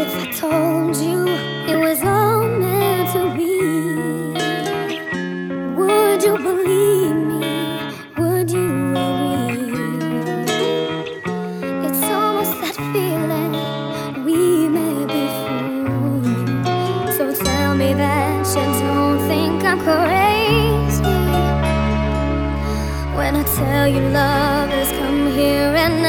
if I told you it was all meant to be? Would you believe me? Would you agree? It's almost that feeling we may be fools. So tell me that you don't think I'm crazy when I tell you love has come here and.